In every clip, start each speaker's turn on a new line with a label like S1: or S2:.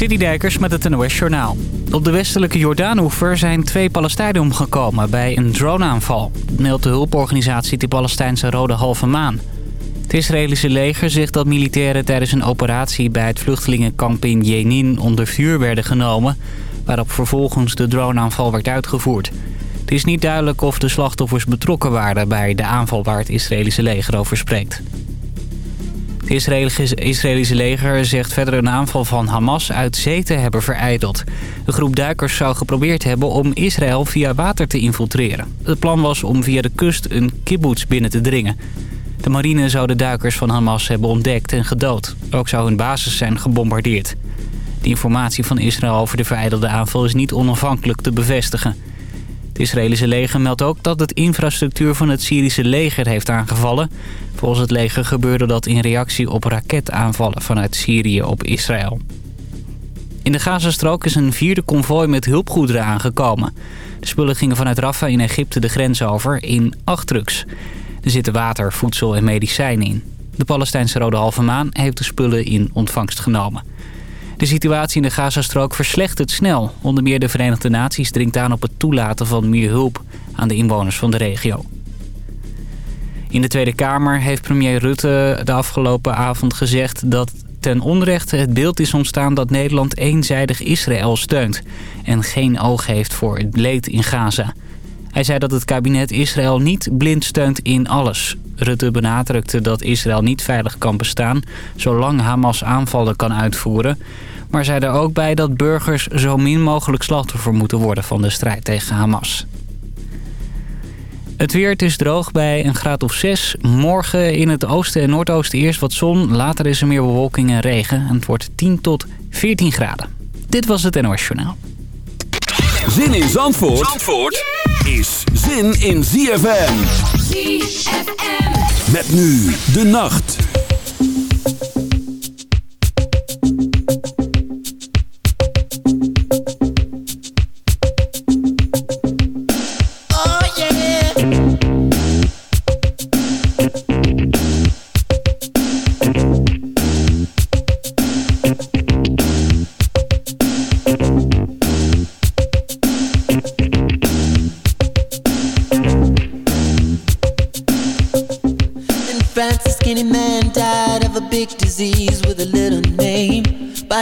S1: Citydijkers met het NOS Journaal. Op de westelijke Jordaanoever zijn twee Palestijnen omgekomen bij een droneaanval. meldt de hulporganisatie de Palestijnse Rode Halve Maan. Het Israëlische leger zegt dat militairen tijdens een operatie bij het vluchtelingenkamp in Jenin onder vuur werden genomen... waarop vervolgens de droneaanval werd uitgevoerd. Het is niet duidelijk of de slachtoffers betrokken waren bij de aanval waar het Israëlische leger over spreekt. Het Israëlische leger zegt verder een aanval van Hamas uit zee te hebben vereideld. De groep duikers zou geprobeerd hebben om Israël via water te infiltreren. Het plan was om via de kust een kibbutz binnen te dringen. De marine zou de duikers van Hamas hebben ontdekt en gedood. Ook zou hun basis zijn gebombardeerd. De informatie van Israël over de vereidelde aanval is niet onafhankelijk te bevestigen. Israëlische leger meldt ook dat het infrastructuur van het Syrische leger heeft aangevallen. Volgens het leger gebeurde dat in reactie op raketaanvallen vanuit Syrië op Israël. In de Gazastrook is een vierde konvooi met hulpgoederen aangekomen. De spullen gingen vanuit Rafah in Egypte de grens over in acht trucks. Er zitten water, voedsel en medicijnen in. De Palestijnse Rode Halve Maan heeft de spullen in ontvangst genomen. De situatie in de Gazastrook verslechtert snel. Onder meer de Verenigde Naties dringt aan op het toelaten van meer hulp aan de inwoners van de regio. In de Tweede Kamer heeft premier Rutte de afgelopen avond gezegd dat ten onrechte het beeld is ontstaan dat Nederland eenzijdig Israël steunt en geen oog heeft voor het leed in Gaza. Hij zei dat het kabinet Israël niet blind steunt in alles. Rutte benadrukte dat Israël niet veilig kan bestaan zolang Hamas aanvallen kan uitvoeren. Maar zei er ook bij dat burgers zo min mogelijk slachtoffer moeten worden van de strijd tegen Hamas. Het weer, het is droog bij een graad of 6. Morgen in het oosten en noordoosten eerst wat zon. Later is er meer bewolking en regen. En het wordt 10 tot 14 graden. Dit was het NOS Journaal.
S2: Zin in Zandvoort, Zandvoort is zin in ZFM. ZFM. Met nu de nacht.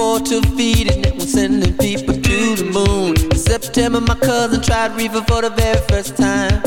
S3: Afford to feed it. And was sending people to the moon. In September, my cousin tried reefer for the very first time.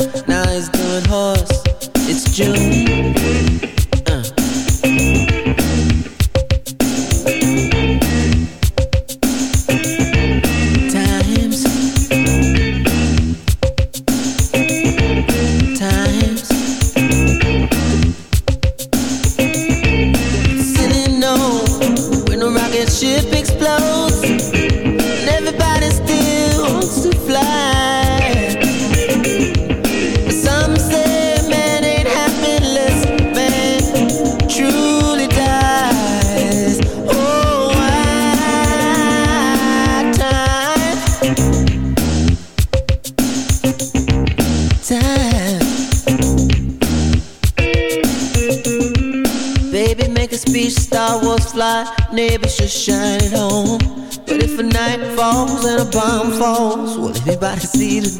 S4: see the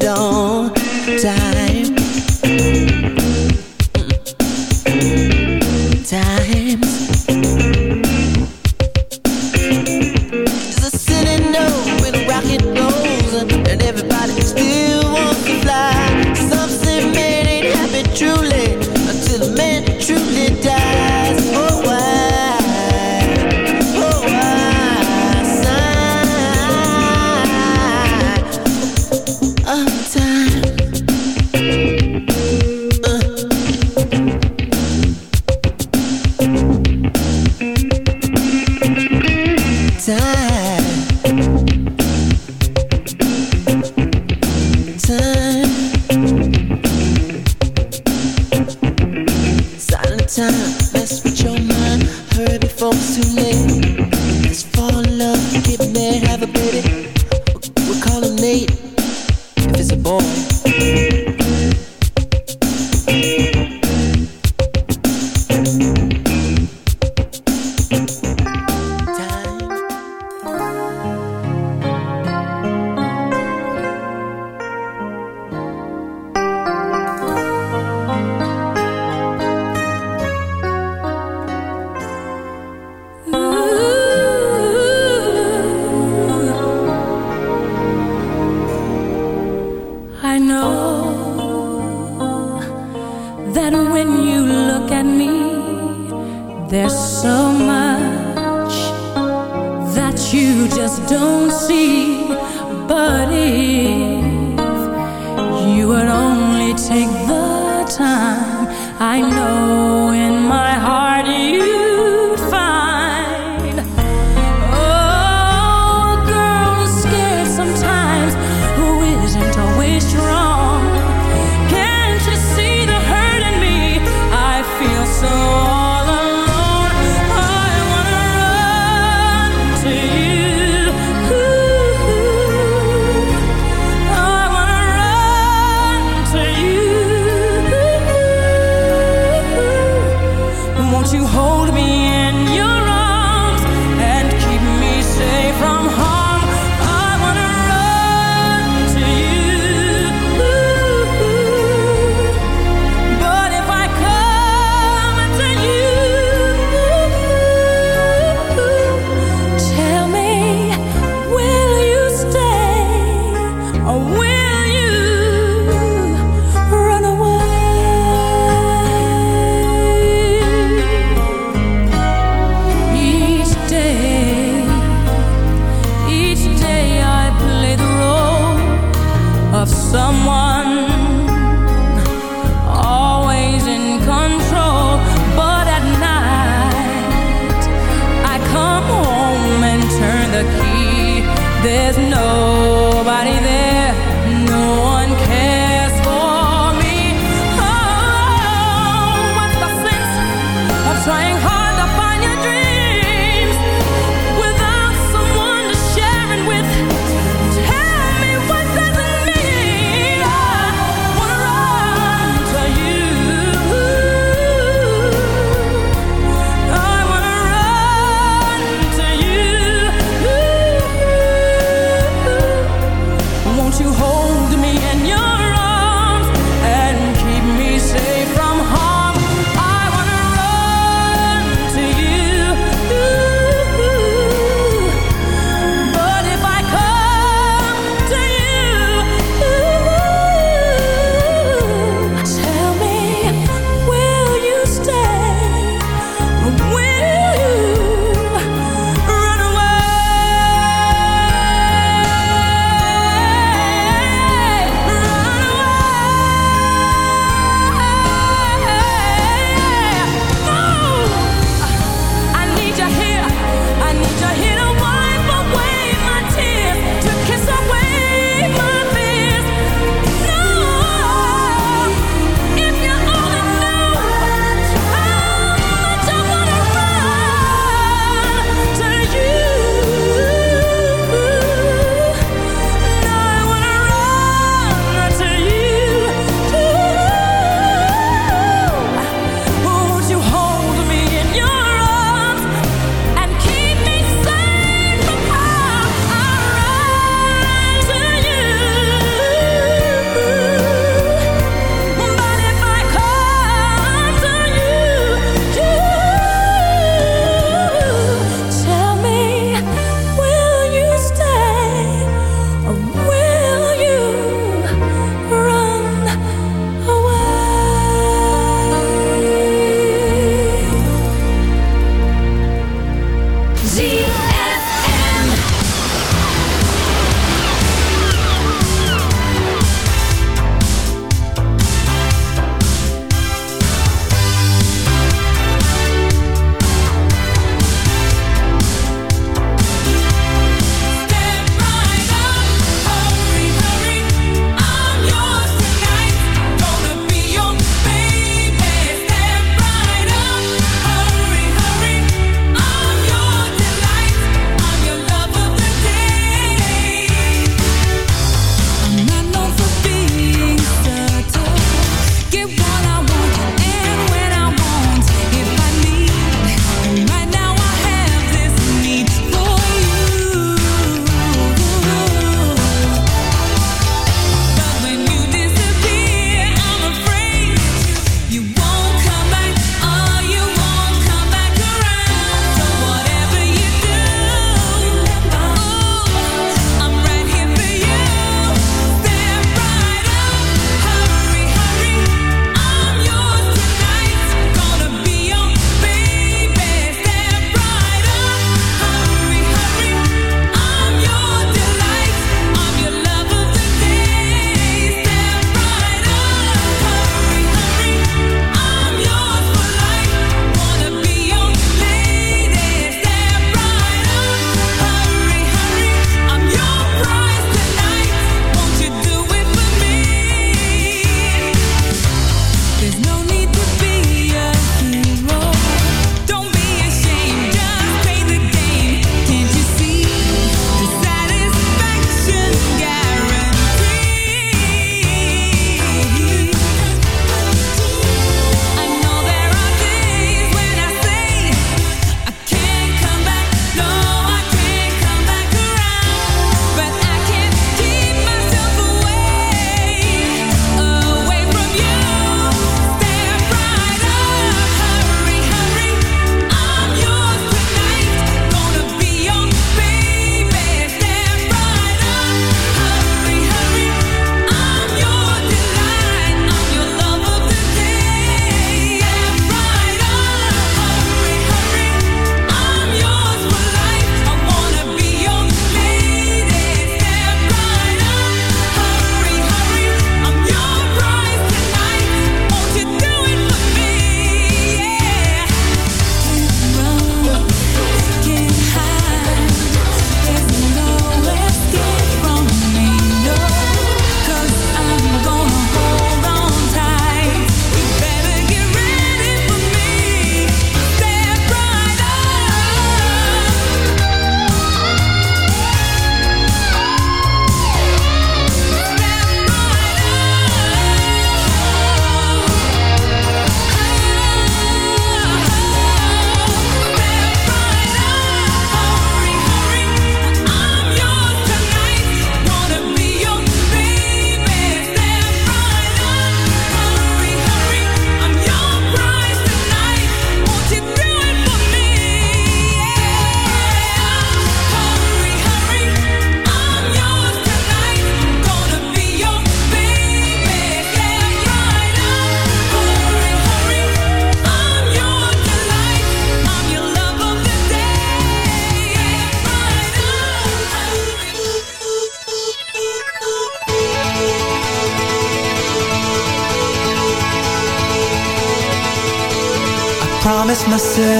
S4: myself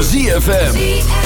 S4: ZFM.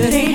S4: good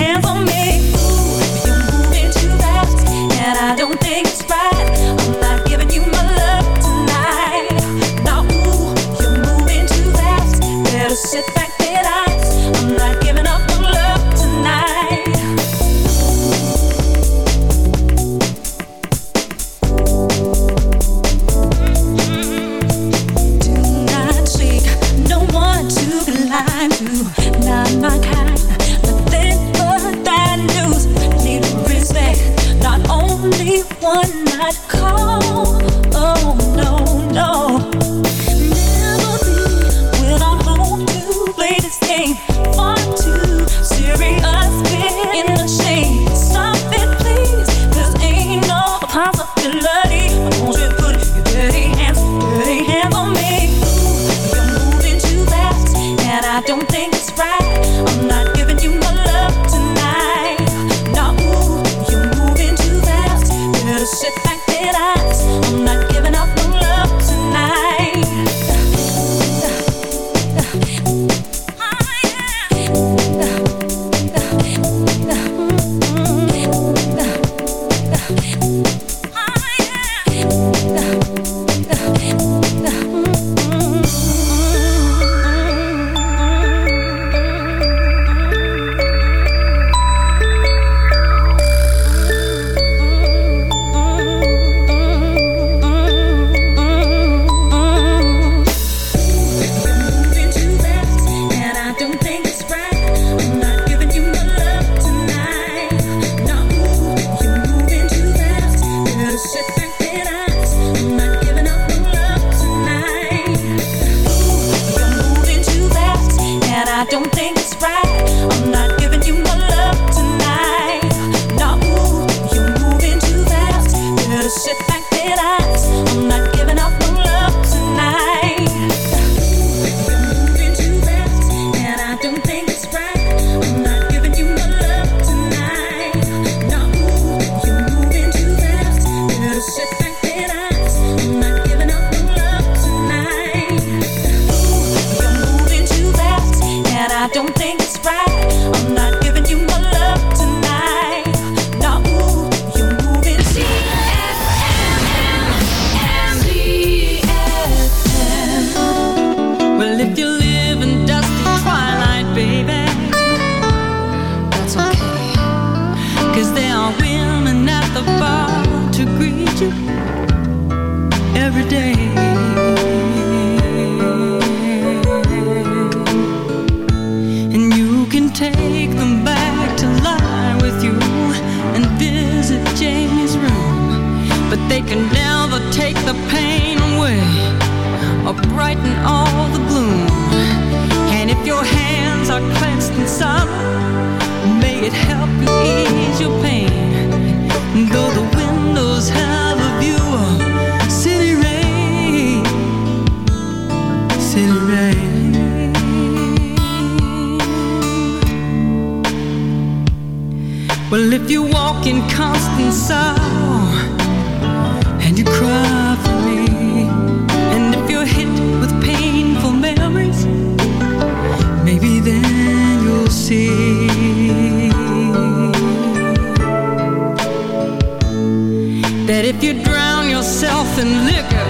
S4: and liquor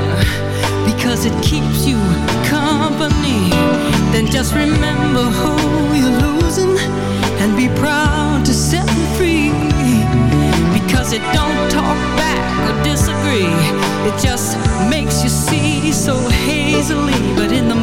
S4: because it keeps you company. Then just remember who you're losing and be proud to set them free because it don't talk back or disagree. It just makes you see so hazily, but in the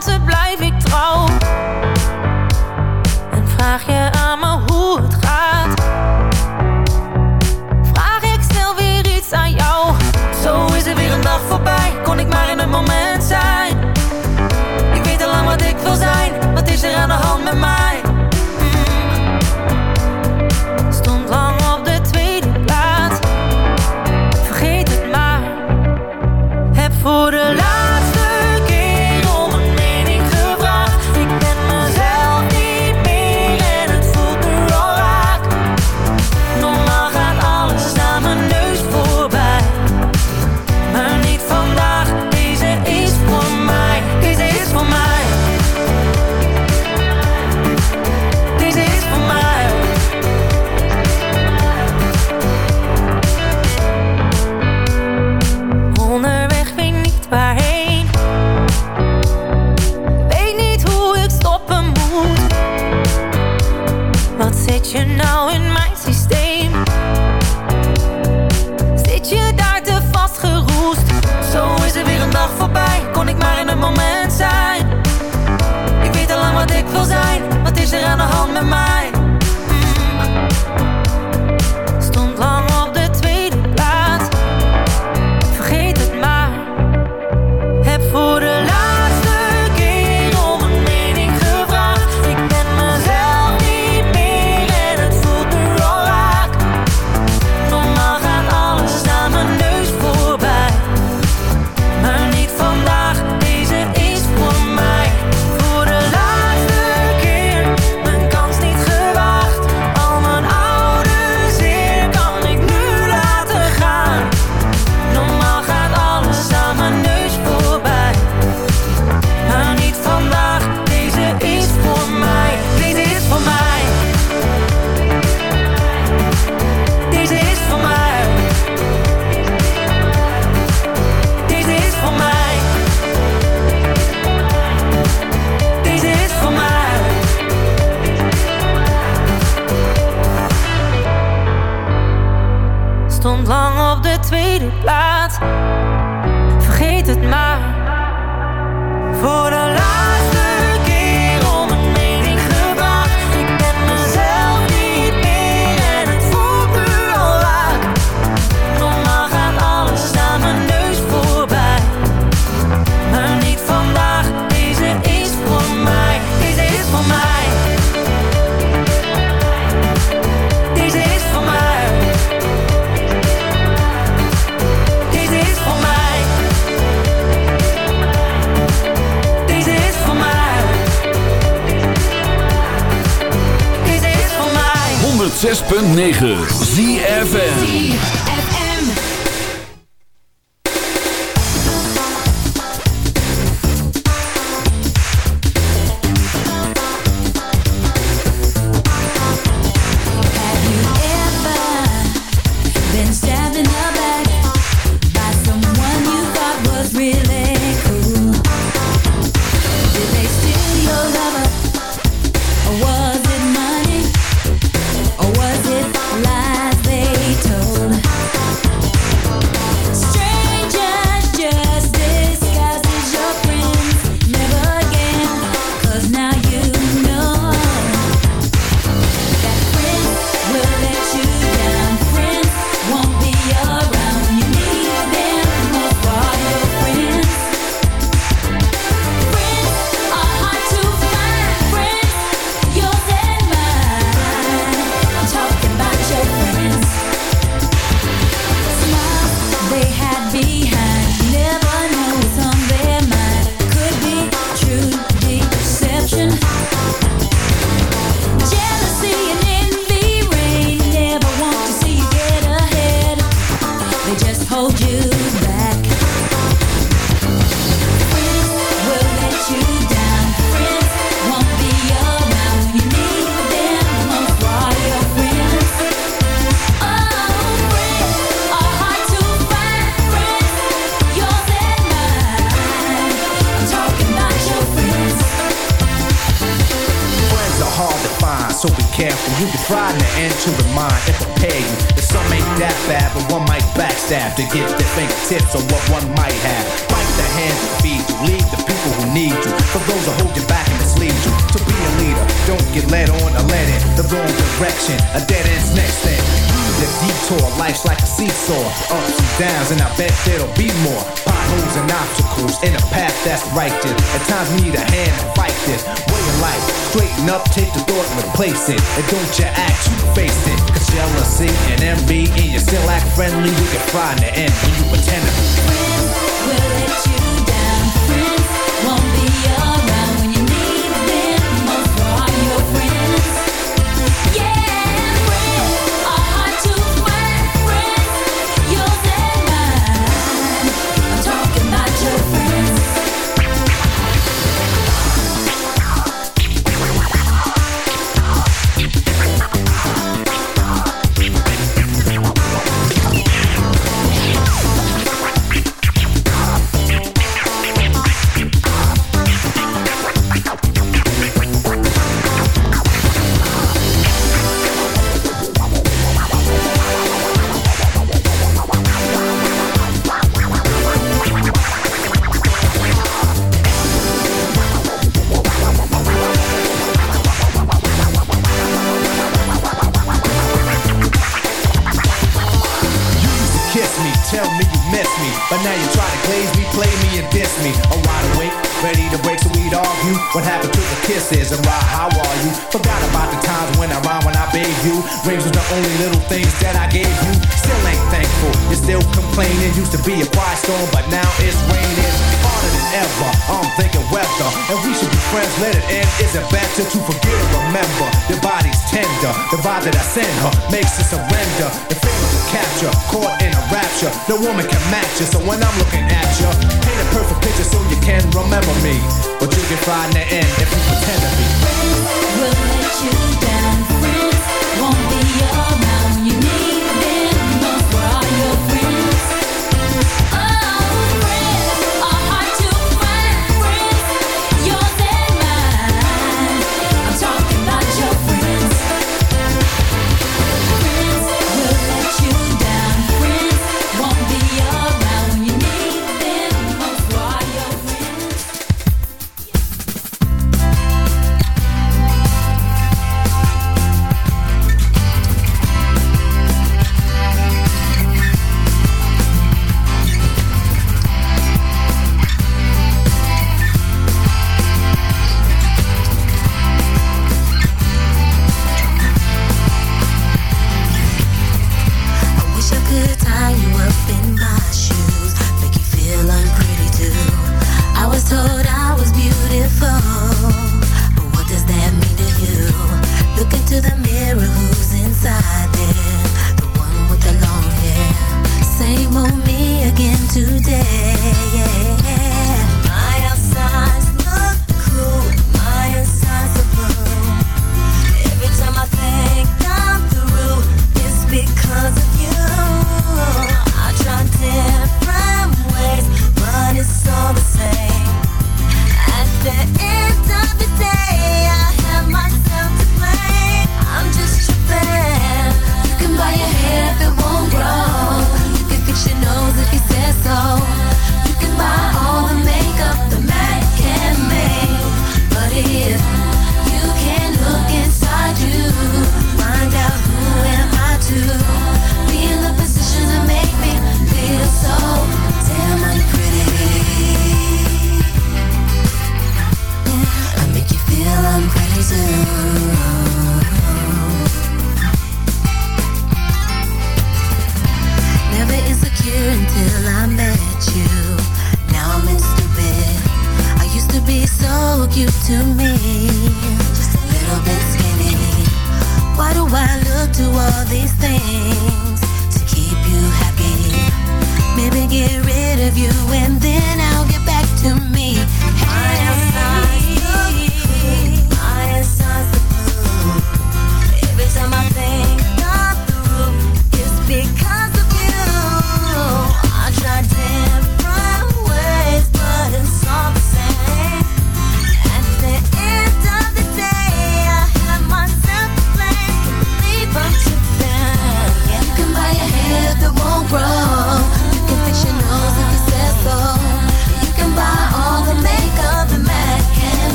S4: to blind